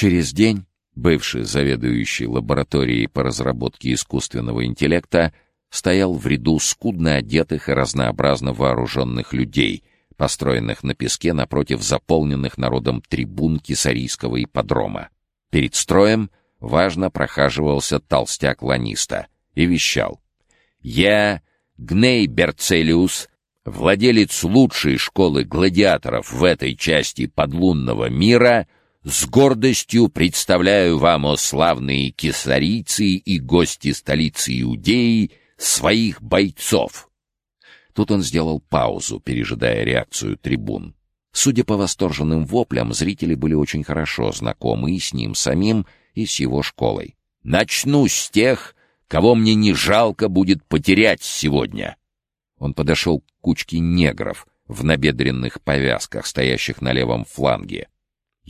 Через день бывший заведующий лабораторией по разработке искусственного интеллекта стоял в ряду скудно одетых и разнообразно вооруженных людей, построенных на песке напротив заполненных народом трибун Кисарийского ипподрома. Перед строем важно прохаживался толстяк ланиста и вещал. «Я, Гней Берцелиус, владелец лучшей школы гладиаторов в этой части подлунного мира, с гордостью представляю вам, о славные кесарийцы и гости столицы Иудеи, своих бойцов!» Тут он сделал паузу, пережидая реакцию трибун. Судя по восторженным воплям, зрители были очень хорошо знакомы и с ним самим, и с его школой. «Начну с тех, кого мне не жалко будет потерять сегодня!» Он подошел к кучке негров в набедренных повязках, стоящих на левом фланге.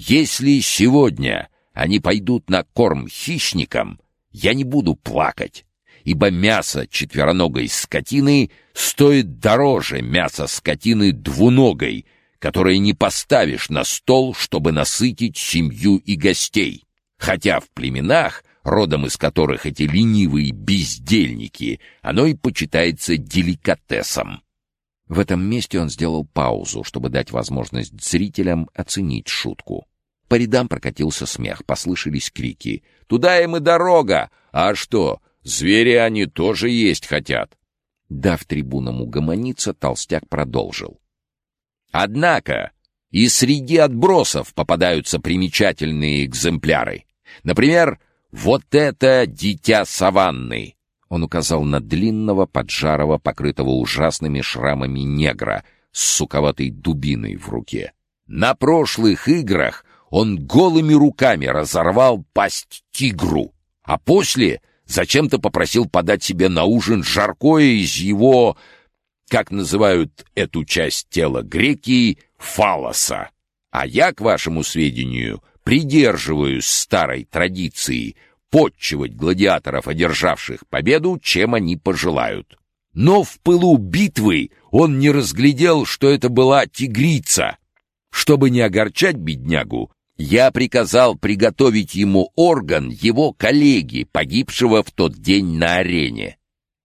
«Если сегодня они пойдут на корм хищникам, я не буду плакать ибо мясо четвероногой скотины стоит дороже мяса скотины двуногой, которое не поставишь на стол, чтобы насытить семью и гостей. Хотя в племенах, родом из которых эти ленивые бездельники, оно и почитается деликатесом. В этом месте он сделал паузу, чтобы дать возможность зрителям оценить шутку. По рядам прокатился смех, послышались крики. «Туда им и дорога! А что, Звери они тоже есть хотят. Дав трибунам угомониться, толстяк продолжил. Однако и среди отбросов попадаются примечательные экземпляры. Например, вот это дитя саванны. Он указал на длинного, поджарого, покрытого ужасными шрамами негра с суковатой дубиной в руке. На прошлых играх он голыми руками разорвал пасть тигру, а после Зачем-то попросил подать себе на ужин жаркое из его, как называют эту часть тела греки, фалоса. А я, к вашему сведению, придерживаюсь старой традиции подчивать гладиаторов, одержавших победу, чем они пожелают. Но в пылу битвы он не разглядел, что это была тигрица. Чтобы не огорчать беднягу, я приказал приготовить ему орган его коллеги, погибшего в тот день на арене.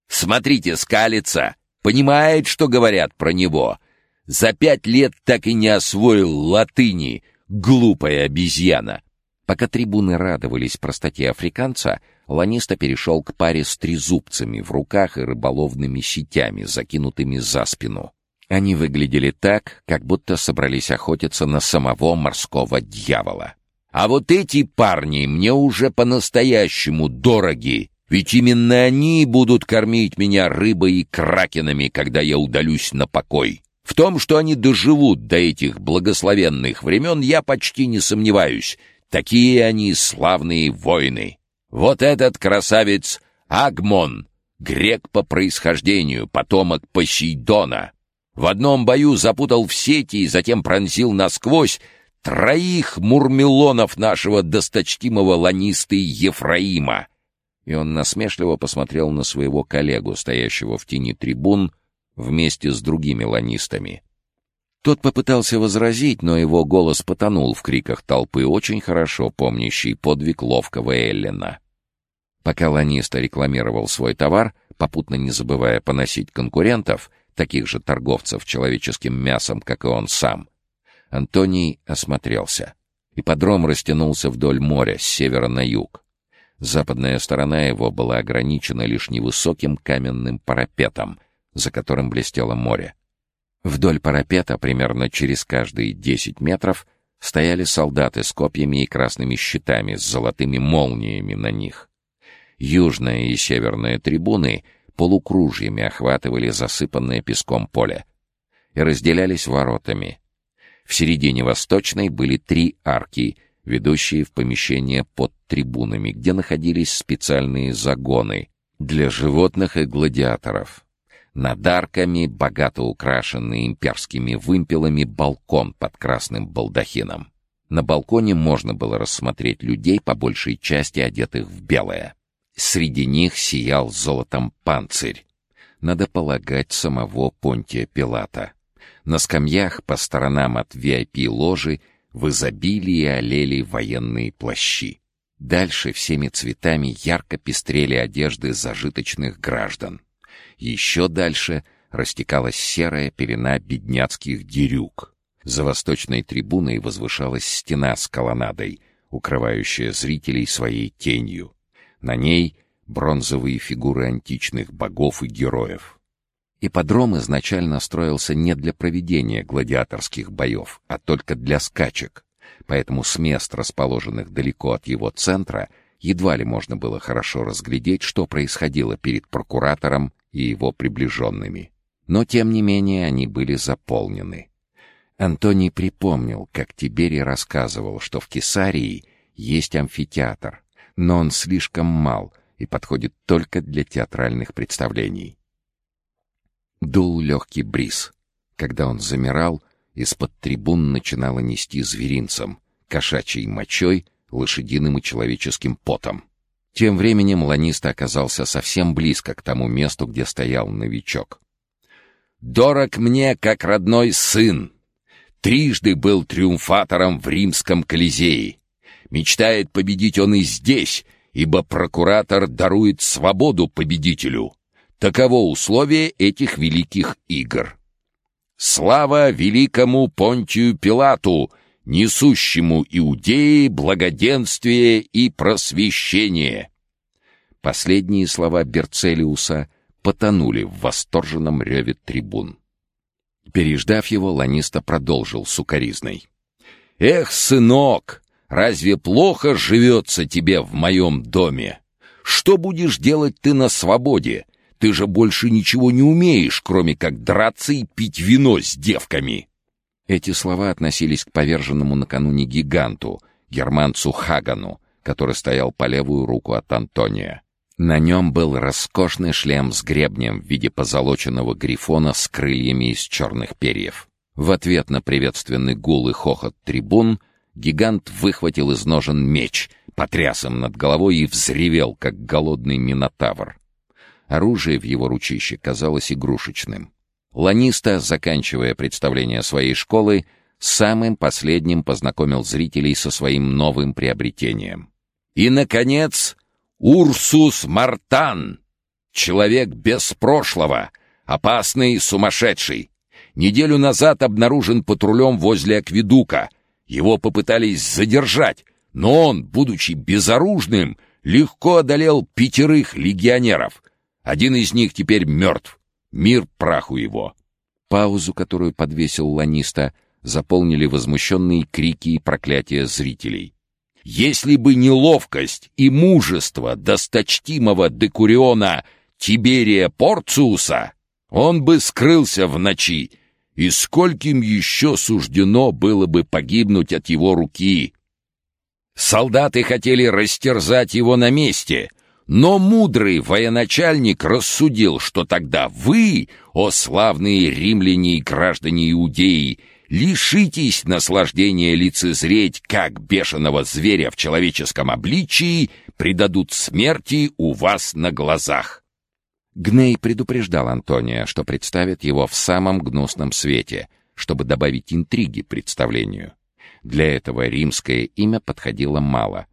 Смотрите, скалится, понимает, что говорят про него. За пять лет так и не освоил латыни, глупая обезьяна. Пока трибуны радовались простоте африканца, Ланиста перешел к паре с трезубцами в руках и рыболовными сетями, закинутыми за спину. Они выглядели так, как будто собрались охотиться на самого морского дьявола. А вот эти парни мне уже по-настоящему дороги, ведь именно они будут кормить меня рыбой и кракенами, когда я удалюсь на покой. В том, что они доживут до этих благословенных времен, я почти не сомневаюсь. Такие они славные воины. Вот этот красавец Агмон, грек по происхождению, потомок Посейдона, в одном бою запутал в сети и затем пронзил насквозь троих мурмелонов нашего досточтимого ланисты Ефраима. И он насмешливо посмотрел на своего коллегу, стоящего в тени трибун, вместе с другими ланистами. Тот попытался возразить, но его голос потонул в криках толпы, очень хорошо помнящей подвиг ловкого Эллина. Пока ланиста рекламировал свой товар, попутно не забывая поносить конкурентов — таких же торговцев человеческим мясом, как и он сам. Антоний осмотрелся. Ипподром растянулся вдоль моря, с севера на юг. Западная сторона его была ограничена лишь невысоким каменным парапетом, за которым блестело море. Вдоль парапета, примерно через каждые десять метров, стояли солдаты с копьями и красными щитами с золотыми молниями на них. Южная и северная трибуны полукружьями охватывали засыпанное песком поле и разделялись воротами. В середине восточной были три арки, ведущие в помещение под трибунами, где находились специальные загоны для животных и гладиаторов. Над арками, богато украшенный имперскими вымпелами, балкон под красным балдахином. На балконе можно было рассмотреть людей, по большей части одетых в белое. Среди них сиял золотом панцирь. Надо полагать самого Понтия Пилата. На скамьях по сторонам от VIP-ложи В изобилии олели военные плащи. Дальше всеми цветами ярко пестрели одежды зажиточных граждан. Еще дальше растекалась серая пелена бедняцких дерюк. За восточной трибуной возвышалась стена с колоннадой, укрывающая зрителей своей тенью. На ней бронзовые фигуры античных богов и героев. Ипподром изначально строился не для проведения гладиаторских боев, а только для скачек, поэтому с мест, расположенных далеко от его центра, едва ли можно было хорошо разглядеть, что происходило перед прокуратором и его приближенными. Но, тем не менее, они были заполнены. Антоний припомнил, как Тиберий рассказывал, что в Кесарии есть амфитеатр, но он слишком мал и подходит только для театральных представлений. Дул легкий бриз. Когда он замирал, из-под трибун начинало нести зверинцем, кошачьей мочой, лошадиным и человеческим потом. Тем временем ланиста оказался совсем близко к тому месту, где стоял новичок. «Дорог мне, как родной сын. Трижды был триумфатором в римском Колизее. Мечтает победить он и здесь, ибо прокуратор дарует свободу победителю. Таково условие этих великих игр. Слава великому Понтию Пилату, несущему иудеи благоденствие и просвещение. Последние слова Берцелиуса потонули в восторженном реве трибун. Переждав его, Ланиста продолжил сукоризной. «Эх, сынок, разве плохо живется тебе в моем доме? Что будешь делать ты на свободе? Ты же больше ничего не умеешь, кроме как драться и пить вино с девками!» Эти слова относились к поверженному накануне гиганту, германцу Хагану, который стоял по левую руку от Антония. На нем был роскошный шлем с гребнем в виде позолоченного грифона с крыльями из черных перьев. В ответ на приветственный гул и хохот трибун гигант выхватил из ножен меч, потряс им над головой и взревел, как голодный минотавр. Оружие в его ручище казалось игрушечным. Ланиста, заканчивая представление своей школы, самым последним познакомил зрителей со своим новым приобретением. И, наконец, Урсус Мартан! Человек без прошлого, опасный, сумасшедший. Неделю назад обнаружен патрулем возле Акведука. Его попытались задержать, но он, будучи безоружным, легко одолел пятерых легионеров — один из них теперь мертв. Мир праху его. Паузу, которую подвесил Ланиста, заполнили возмущенные крики и проклятия зрителей. Если бы не ловкость и мужество досточтимого декуриона Тиберия Порциуса, он бы скрылся в ночи, и скольким еще суждено было бы погибнуть от его руки. Солдаты хотели растерзать его на месте — но мудрый военачальник рассудил, что тогда вы, о славные римляне и граждане Иудеи, лишитесь наслаждения лицезреть, как бешеного зверя в человеческом обличии предадут смерти у вас на глазах. Гней предупреждал Антония, что представит его в самом гнусном свете, чтобы добавить интриги представлению. Для этого римское имя подходило мало —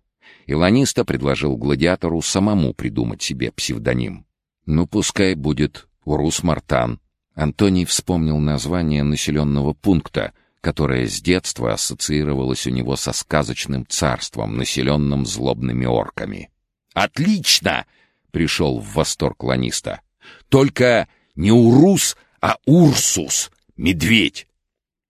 Илониста предложил гладиатору самому придумать себе псевдоним. «Ну, пускай будет Урус Мартан». Антоний вспомнил название населенного пункта, которое с детства ассоциировалось у него со сказочным царством, населенным злобными орками. «Отлично!» — пришел в восторг Ланиста. «Только не Урус, а Урсус, медведь!»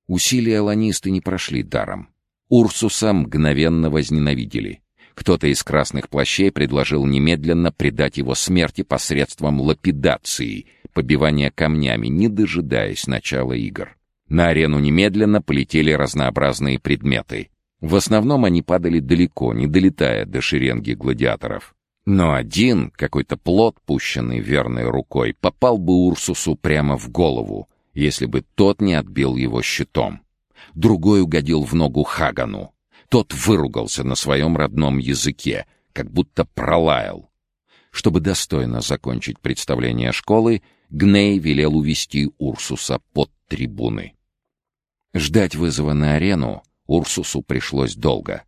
Усилия Ланисты не прошли даром. Урсуса мгновенно возненавидели. Кто-то из красных плащей предложил немедленно предать его смерти посредством лапидации, побивания камнями, не дожидаясь начала игр. На арену немедленно полетели разнообразные предметы. В основном они падали далеко, не долетая до шеренги гладиаторов. Но один, какой-то плод, пущенный верной рукой, попал бы Урсусу прямо в голову, если бы тот не отбил его щитом. Другой угодил в ногу Хагану. Тот выругался на своем родном языке, как будто пролаял. Чтобы достойно закончить представление школы, Гней велел увести Урсуса под трибуны. Ждать вызова на арену Урсусу пришлось долго.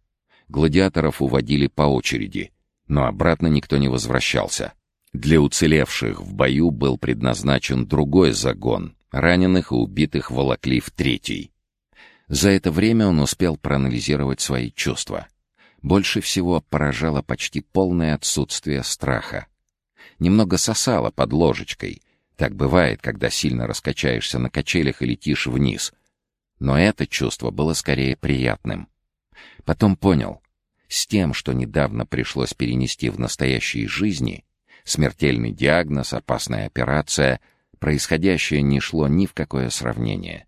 Гладиаторов уводили по очереди, но обратно никто не возвращался. Для уцелевших в бою был предназначен другой загон. Раненых и убитых волокли в третий. За это время он успел проанализировать свои чувства. Больше всего поражало почти полное отсутствие страха. Немного сосало под ложечкой. Так бывает, когда сильно раскачаешься на качелях и летишь вниз. Но это чувство было скорее приятным. Потом понял, с тем, что недавно пришлось перенести в настоящей жизни, смертельный диагноз, опасная операция, происходящее не шло ни в какое сравнение.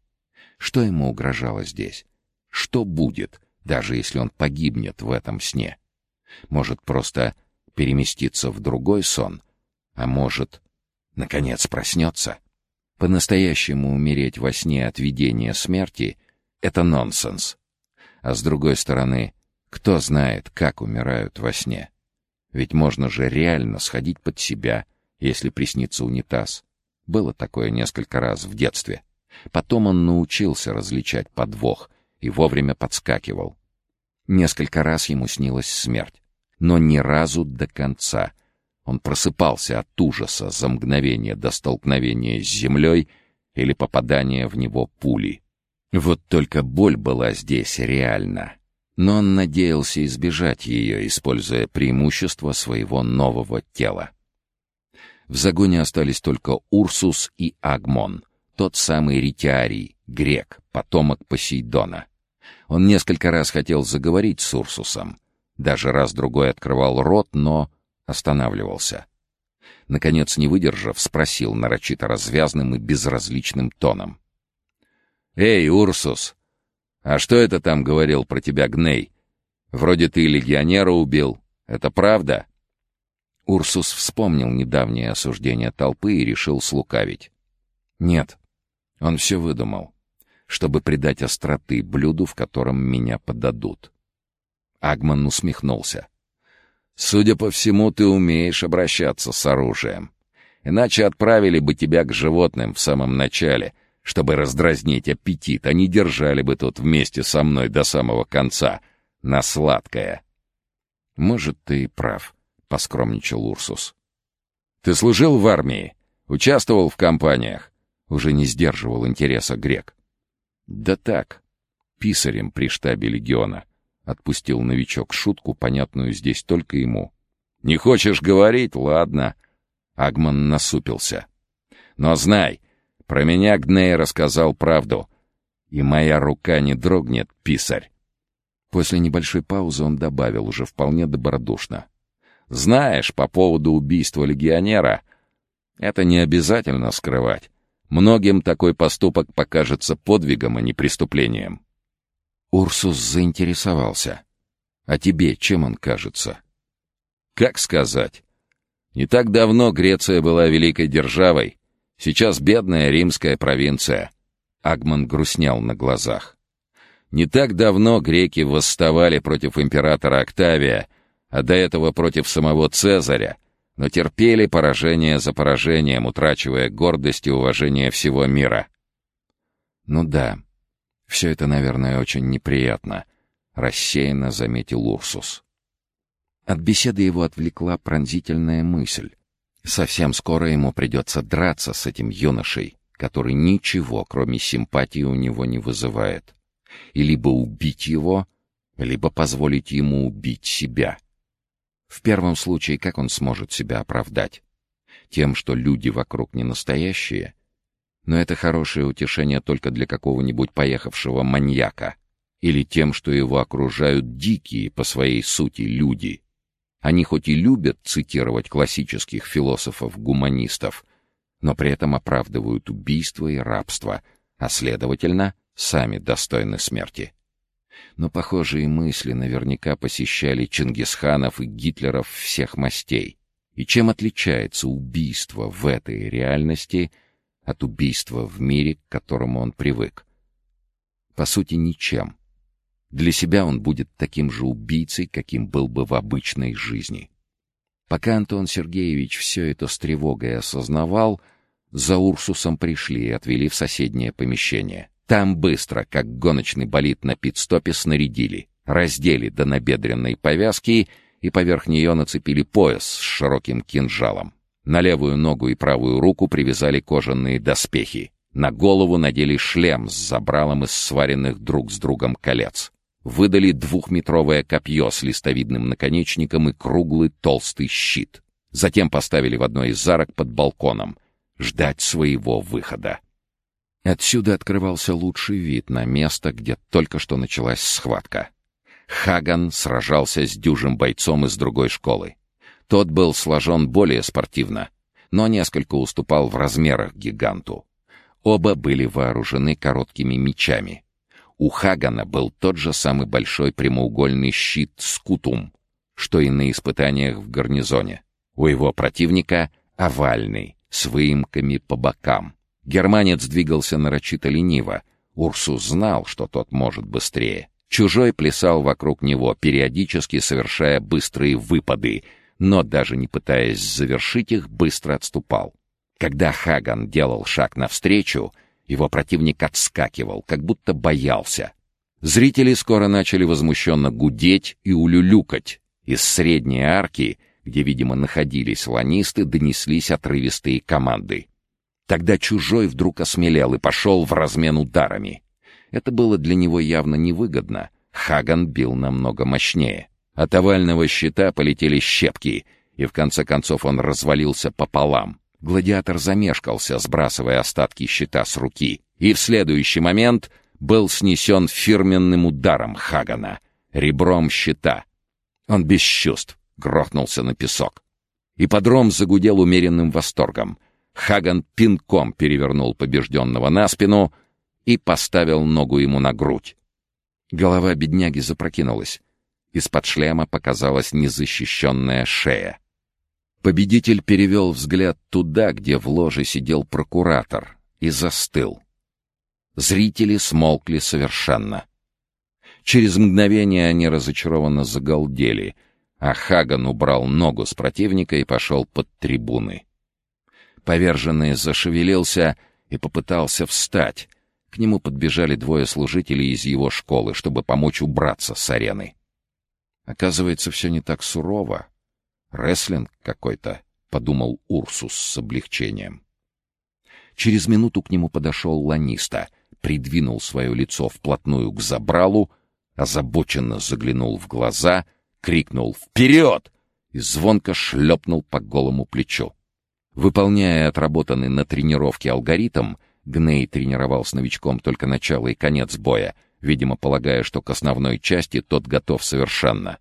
Что ему угрожало здесь? Что будет, даже если он погибнет в этом сне. Может, просто переместиться в другой сон, а может, наконец проснется. По-настоящему умереть во сне от видения смерти — это нонсенс. А с другой стороны, кто знает, как умирают во сне? Ведь можно же реально сходить под себя, если приснится унитаз. Было такое несколько раз в детстве. Потом он научился различать подвох, и вовремя подскакивал. Несколько раз ему снилась смерть, но ни разу до конца. Он просыпался от ужаса за мгновение до столкновения с землей или попадания в него пули. Вот только боль была здесь реальна. Но он надеялся избежать ее, используя преимущество своего нового тела. В загоне остались только Урсус и Агмон, тот самый Ритиарий, грек, потомок Посейдона. Он несколько раз хотел заговорить с Урсусом. Даже раз-другой открывал рот, но останавливался. Наконец, не выдержав, спросил нарочито развязным и безразличным тоном. «Эй, Урсус, а что это там говорил про тебя Гней? Вроде ты легионера убил. Это правда?» Урсус вспомнил недавнее осуждение толпы и решил слукавить. «Нет, он все выдумал чтобы придать остроты блюду, в котором меня подадут. Агман усмехнулся. «Судя по всему, ты умеешь обращаться с оружием. Иначе отправили бы тебя к животным в самом начале, чтобы раздразнить аппетит, не держали бы тут вместе со мной до самого конца, на сладкое». «Может, ты и прав», — поскромничал Урсус. «Ты служил в армии? Участвовал в кампаниях?» Уже не сдерживал интереса грек. «Да так, писарем при штабе легиона», — отпустил новичок шутку, понятную здесь только ему. «Не хочешь говорить? Ладно». Агман насупился. «Но знай, про меня Гней рассказал правду, и моя рука не дрогнет, писарь». После небольшой паузы он добавил уже вполне добродушно. «Знаешь, по поводу убийства легионера, это не обязательно скрывать. Многим такой поступок покажется подвигом, а не преступлением. Урсус заинтересовался. А тебе чем он кажется? Как сказать? Не так давно Греция была великой державой. Сейчас бедная римская провинция. Агман грустнял на глазах. Не так давно греки восставали против императора Октавия, а до этого против самого Цезаря, но терпели поражение за поражением, утрачивая гордость и уважение всего мира. «Ну да, все это, наверное, очень неприятно», — рассеянно заметил Урсус. От беседы его отвлекла пронзительная мысль. Совсем скоро ему придется драться с этим юношей, который ничего, кроме симпатии, у него не вызывает. И либо убить его, либо позволить ему убить себя. В первом случае, как он сможет себя оправдать? Тем, что люди вокруг не настоящие? Но это хорошее утешение только для какого-нибудь поехавшего маньяка. Или тем, что его окружают дикие по своей сути люди. Они хоть и любят цитировать классических философов-гуманистов, но при этом оправдывают убийство и рабство, а, следовательно, сами достойны смерти но похожие мысли наверняка посещали Чингисханов и Гитлеров всех мастей. И чем отличается убийство в этой реальности от убийства в мире, к которому он привык? По сути, ничем. Для себя он будет таким же убийцей, каким был бы в обычной жизни. Пока Антон Сергеевич все это с тревогой осознавал, за Урсусом пришли и отвели в соседнее помещение — Там быстро, как гоночный болид на пит-стопе, снарядили, раздели до набедренной повязки и поверх нее нацепили пояс с широким кинжалом. На левую ногу и правую руку привязали кожаные доспехи. На голову надели шлем с забралом из сваренных друг с другом колец. Выдали двухметровое копье с листовидным наконечником и круглый толстый щит. Затем поставили в одной из зарок под балконом. Ждать своего выхода. Отсюда открывался лучший вид на место, где только что началась схватка. Хаган сражался с дюжим бойцом из другой школы. Тот был сложен более спортивно, но несколько уступал в размерах гиганту. Оба были вооружены короткими мечами. У Хагана был тот же самый большой прямоугольный щит «Скутум», что и на испытаниях в гарнизоне. У его противника — овальный, с выемками по бокам. Германец двигался нарочито лениво. Урсус знал, что тот может быстрее. Чужой плясал вокруг него, периодически совершая быстрые выпады, но даже не пытаясь завершить их, быстро отступал. Когда Хаган делал шаг навстречу, его противник отскакивал, как будто боялся. Зрители скоро начали возмущенно гудеть и улюлюкать. Из средней арки, где, видимо, находились ланисты, донеслись отрывистые команды. Тогда чужой вдруг осмелел и пошел в размен ударами. Это было для него явно невыгодно. Хаган бил намного мощнее. От овального щита полетели щепки, и в конце концов он развалился пополам. Гладиатор замешкался, сбрасывая остатки щита с руки, и в следующий момент был снесен фирменным ударом Хагана, ребром щита. Он без чувств грохнулся на песок. Ипподром загудел умеренным восторгом. Хаган пинком перевернул побежденного на спину и поставил ногу ему на грудь. Голова бедняги запрокинулась. Из-под шлема показалась незащищенная шея. Победитель перевел взгляд туда, где в ложе сидел прокуратор, и застыл. Зрители смолкли совершенно. Через мгновение они разочарованно загалдели, а Хаган убрал ногу с противника и пошел под трибуны. Поверженный зашевелился и попытался встать. К нему подбежали двое служителей из его школы, чтобы помочь убраться с арены. Оказывается, все не так сурово. Рестлинг какой-то, — подумал Урсус с облегчением. Через минуту к нему подошел ланиста, придвинул свое лицо вплотную к забралу, озабоченно заглянул в глаза, крикнул «Вперед!» и звонко шлепнул по голому плечу. Выполняя отработанный на тренировке алгоритм, Гней тренировал с новичком только начало и конец боя, видимо, полагая, что к основной части тот готов совершенно.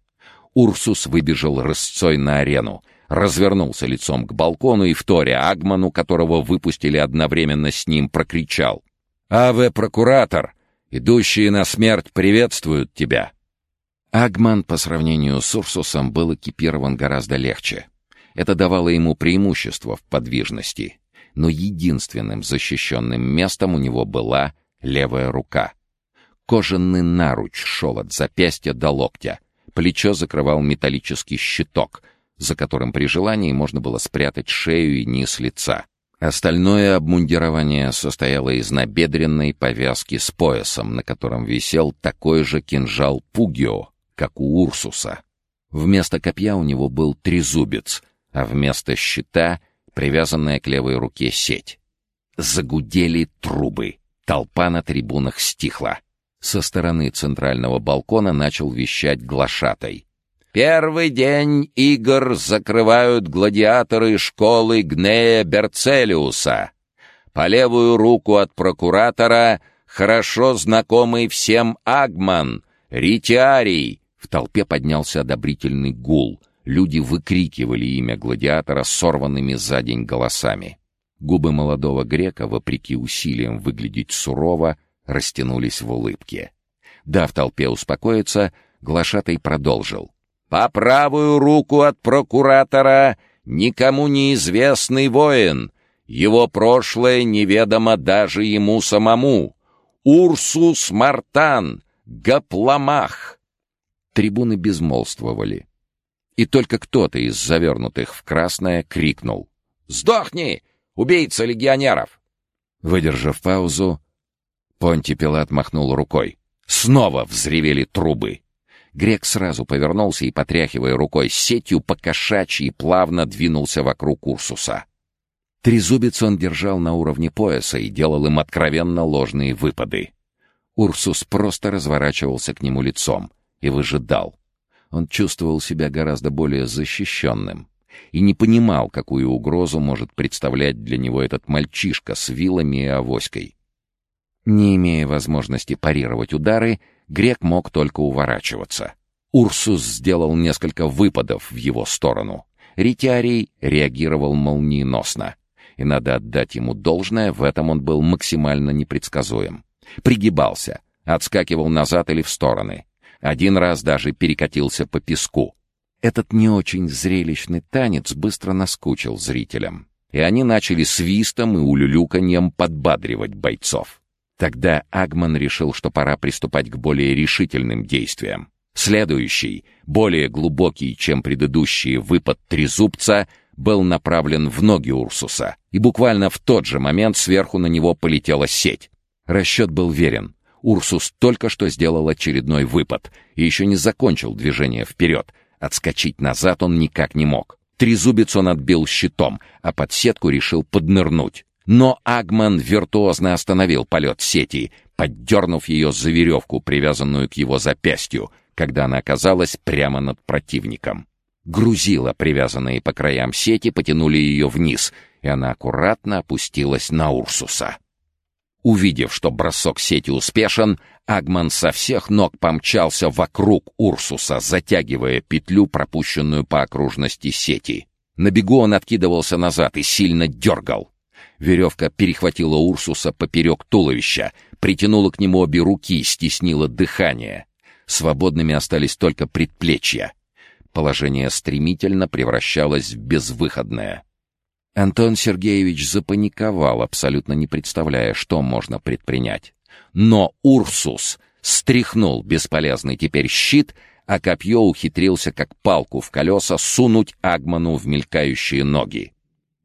Урсус выбежал рысцой на арену, развернулся лицом к балкону и, вторя Агману, которого выпустили одновременно с ним, прокричал. «Аве, прокуратор! Идущие на смерть приветствуют тебя!» Агман по сравнению с Урсусом был экипирован гораздо легче. Это давало ему преимущество в подвижности. Но единственным защищенным местом у него была левая рука. Кожаный наруч шел от запястья до локтя, Плечо закрывал металлический щиток, за которым при желании можно было спрятать шею и низ лица. Остальное обмундирование состояло из набедренной повязки с поясом, на котором висел такой же кинжал Пугио, как у Урсуса. Вместо копья у него был трезубец, а вместо щита — привязанная к левой руке сеть. Загудели трубы. Толпа на трибунах стихла. Со стороны центрального балкона начал вещать глашатай. «Первый день игр закрывают гладиаторы школы Гнея Берцелиуса. По левую руку от прокуратора хорошо знакомый всем Агман, Ритиарий». В толпе поднялся одобрительный гул. Люди выкрикивали имя гладиатора сорванными за день голосами. Губы молодого грека, вопреки усилиям выглядеть сурово, растянулись в улыбке. Дав толпе успокоиться, глашатай продолжил. «По правую руку от прокуратора никому неизвестный воин. Его прошлое неведомо даже ему самому. Урсус Мартан, Гапломах». Трибуны безмолвствовали. И только кто-то из завернутых в красное крикнул. «Сдохни, убийца легионеров!» Выдержав паузу, Понти Пилат махнул рукой. Снова взревели трубы. Грек сразу повернулся и, потряхивая рукой сетью, покошачьи плавно двинулся вокруг Урсуса. Трезубец он держал на уровне пояса и делал им откровенно ложные выпады. Урсус просто разворачивался к нему лицом и выжидал. Он чувствовал себя гораздо более защищенным и не понимал, какую угрозу может представлять для него этот мальчишка с вилами и авоськой. Не имея возможности парировать удары, грек мог только уворачиваться. Урсус сделал несколько выпадов в его сторону. Ритиарий реагировал молниеносно. И надо отдать ему должное, в этом он был максимально непредсказуем. Пригибался, отскакивал назад или в стороны. Один раз даже перекатился по песку. Этот не очень зрелищный танец быстро наскучил зрителям, и они начали свистом и улюлюканьем подбадривать бойцов. Тогда Агман решил, что пора приступать к более решительным действиям. Следующий, более глубокий, чем предыдущий выпад трезубца, был направлен в ноги Урсуса, и буквально в тот же момент сверху на него полетела сеть. Расчет был верен. Урсус только что сделал очередной выпад и еще не закончил движение вперед, Отскочить назад он никак не мог. Трезубец он отбил щитом, а под сетку решил поднырнуть. Но Агман виртуозно остановил полет сети, поддернув ее за веревку, привязанную к его запястью, когда она оказалась прямо над противником. Грузила, привязанные по краям сети, потянули ее вниз, и она аккуратно опустилась на Урсуса. Увидев, что бросок сети успешен, Агман со всех ног помчался вокруг Урсуса, затягивая петлю, пропущенную по окружности сети. На бегу он откидывался назад и сильно дергал. Веревка перехватила Урсуса поперек туловища, притянула к нему обе руки, стеснила дыхание. Свободными остались только предплечья. Положение стремительно превращалось в безвыходное. Антон Сергеевич запаниковал, абсолютно не представляя, что можно предпринять. Но Урсус стряхнул бесполезный теперь щит, а копье ухитрился, как палку в колеса, сунуть Агману в мелькающие ноги.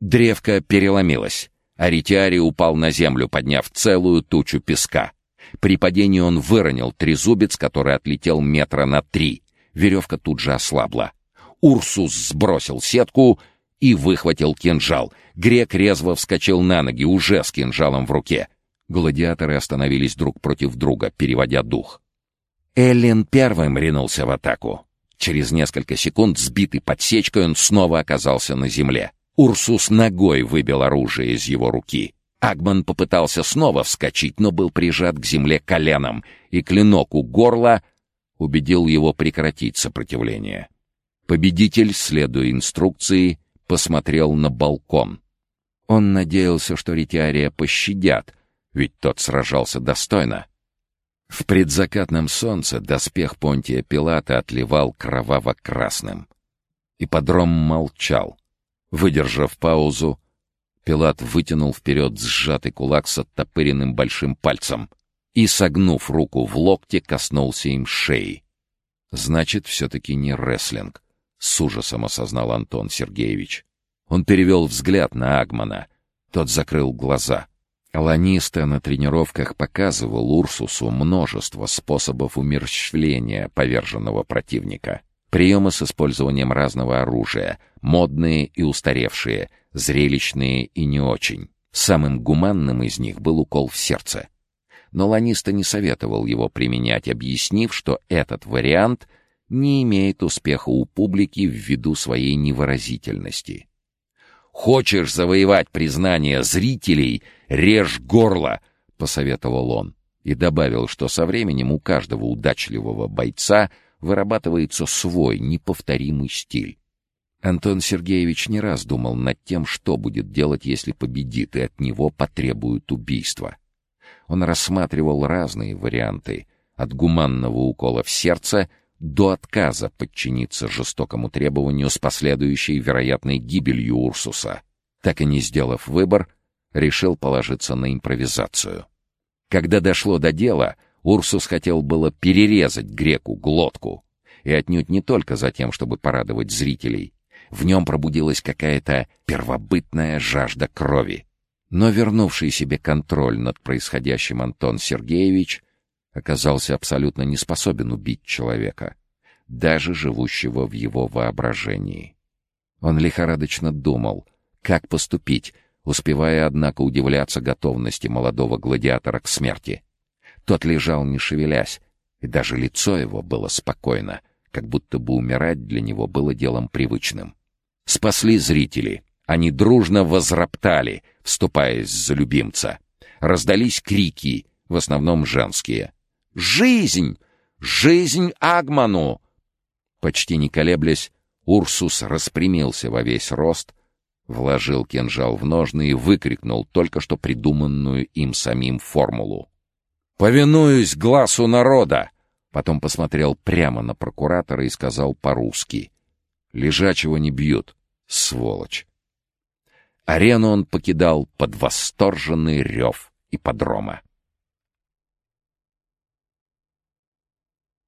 Древко переломилось, а Ритиари упал на землю, подняв целую тучу песка. При падении он выронил трезубец, который отлетел метра на три. Веревка тут же ослабла. Урсус сбросил сетку и выхватил кинжал. Грек резво вскочил на ноги, уже с кинжалом в руке. Гладиаторы остановились друг против друга, переводя дух. Эллин первым ринулся в атаку. Через несколько секунд, сбитый подсечкой, он снова оказался на земле. Урсус ногой выбил оружие из его руки. Агман попытался снова вскочить, но был прижат к земле коленом, и клинок у горла убедил его прекратить сопротивление. Победитель, следуя инструкции, посмотрел на балкон. Он надеялся, что Ритиария пощадят, ведь тот сражался достойно. В предзакатном солнце доспех Понтия Пилата отливал кроваво-красным. Ипподром молчал. Выдержав паузу, Пилат вытянул вперед сжатый кулак с оттопыренным большим пальцем и, согнув руку в локте, коснулся им шеи. «Значит, все-таки не рестлинг», — с ужасом осознал Антон Сергеевич. Он перевел взгляд на Агмана. Тот закрыл глаза — Ланиста на тренировках показывал Урсусу множество способов умерщвления поверженного противника. Приемы с использованием разного оружия, модные и устаревшие, зрелищные и не очень. Самым гуманным из них был укол в сердце. Но Ланиста не советовал его применять, объяснив, что этот вариант не имеет успеха у публики ввиду своей невыразительности. Хочешь завоевать признание зрителей, режь горло, посоветовал он и добавил, что со временем у каждого удачливого бойца вырабатывается свой неповторимый стиль. Антон Сергеевич не раз думал над тем, что будет делать, если победит, и от него потребуют убийства. Он рассматривал разные варианты, от гуманного укола в сердце до отказа подчиниться жестокому требованию с последующей вероятной гибелью Урсуса. Так и не сделав выбор, решил положиться на импровизацию. Когда дошло до дела, Урсус хотел было перерезать греку глотку, и отнюдь не только за тем, чтобы порадовать зрителей. В нем пробудилась какая-то первобытная жажда крови. Но вернувший себе контроль над происходящим Антон Сергеевич оказался абсолютно не способен убить человека, даже живущего в его воображении. Он лихорадочно думал, как поступить, успевая, однако, удивляться готовности молодого гладиатора к смерти. Тот лежал, не шевелясь, и даже лицо его было спокойно, как будто бы умирать для него было делом привычным. Спасли зрители. Они дружно возроптали, вступаясь за любимца. Раздались крики, в основном женские. «Жизнь! Жизнь Агману!» Почти не колеблясь, Урсус распрямился во весь рост, вложил кинжал в ножны и выкрикнул только что придуманную им самим формулу. «Повинуюсь глазу народа!» Потом посмотрел прямо на прокуратора и сказал по-русски. «Лежачего не бьют, сволочь!» Арену он покидал под восторженный рев ипподрома.